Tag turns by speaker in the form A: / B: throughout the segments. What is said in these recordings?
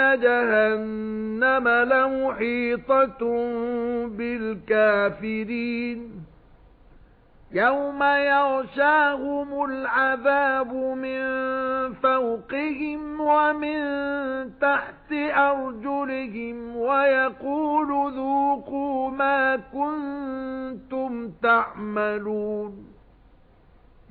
A: جَهَنَّمَ لَمُحِيطَةٌ بِالْكَافِرِينَ يَوْمَ يَغْشَاهُمُ الْعَذَابُ مِنْ فَوْقِهِمْ وَمِنْ تَحْتِ أَرْجُلِهِمْ وَيَقُولُ ذُوقُوا مَا كُنتُمْ تَعْمَلُونَ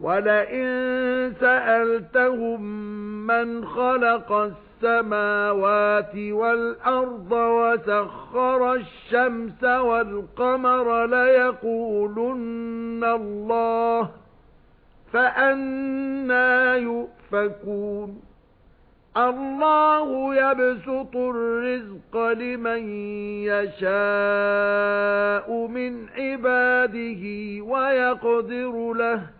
A: وَلَئِن سَأَلْتَهُم مَّنْ خَلَقَ السَّمَاوَاتِ وَالْأَرْضَ وَسَخَّرَ الشَّمْسَ وَالْقَمَرَ لَيَقُولُنَّ اللَّهُ فَأَنَّى يُؤْفَكُونَ. اللَّهُ يَبْسُطُ الرِّزْقَ لِمَن يَشَاءُ مِنْ عِبَادِهِ وَيَقْدِرُ لَهُ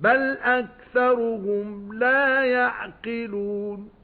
A: بَلْ أَكْثَرُهُمْ لَا يَعْقِلُونَ